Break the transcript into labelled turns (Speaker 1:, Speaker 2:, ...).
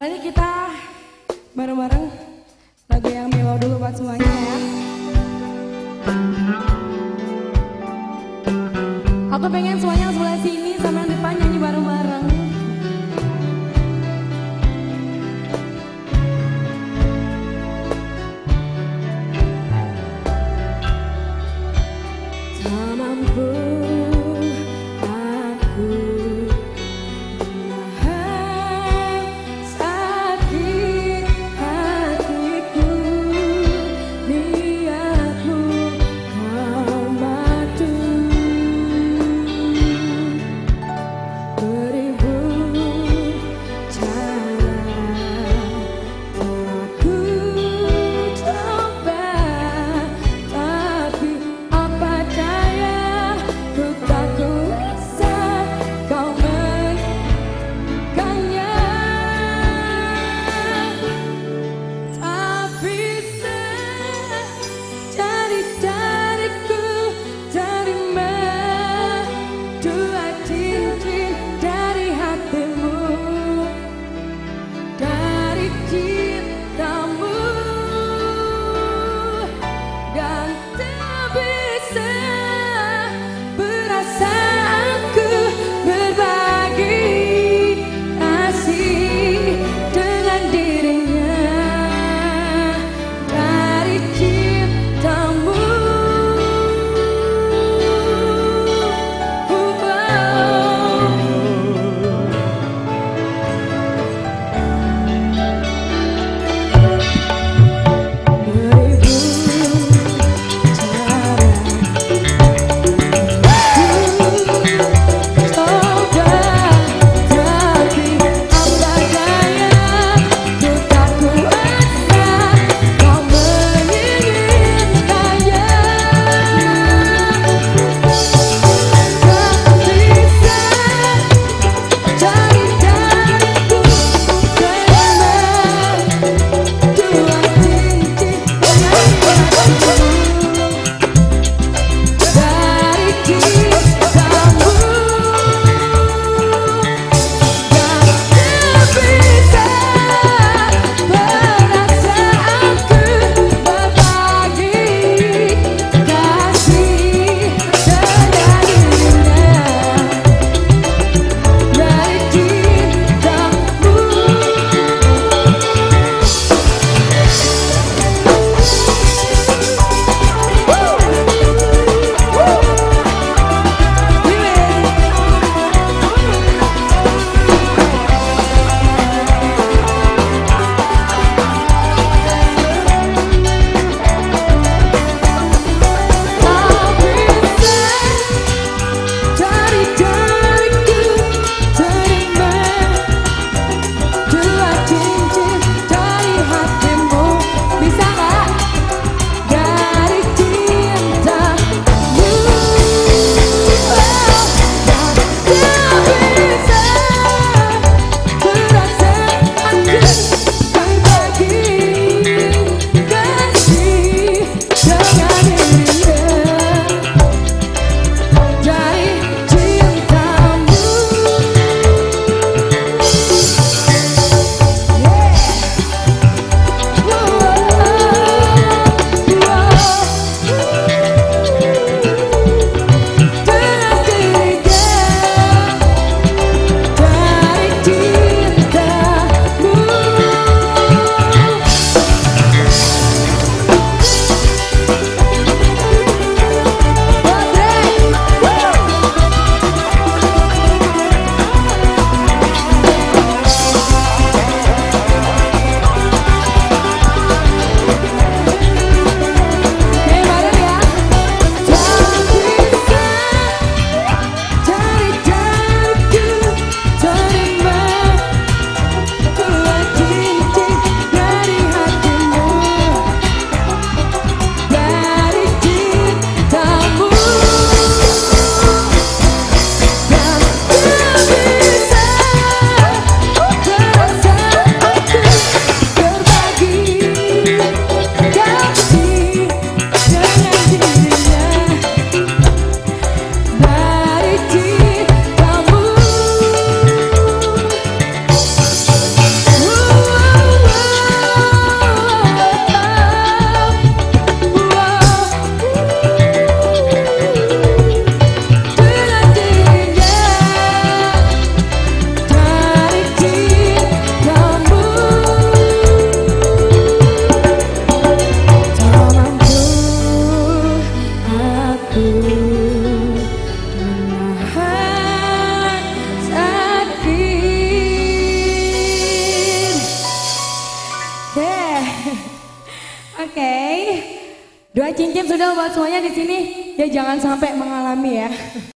Speaker 1: Ini kita bareng-bareng lagu yang melo dulu buat semuanya ya. Aku pengen semuanya Dua cincin sudah buat semuanya di sini. Ya jangan sampai mengalami ya.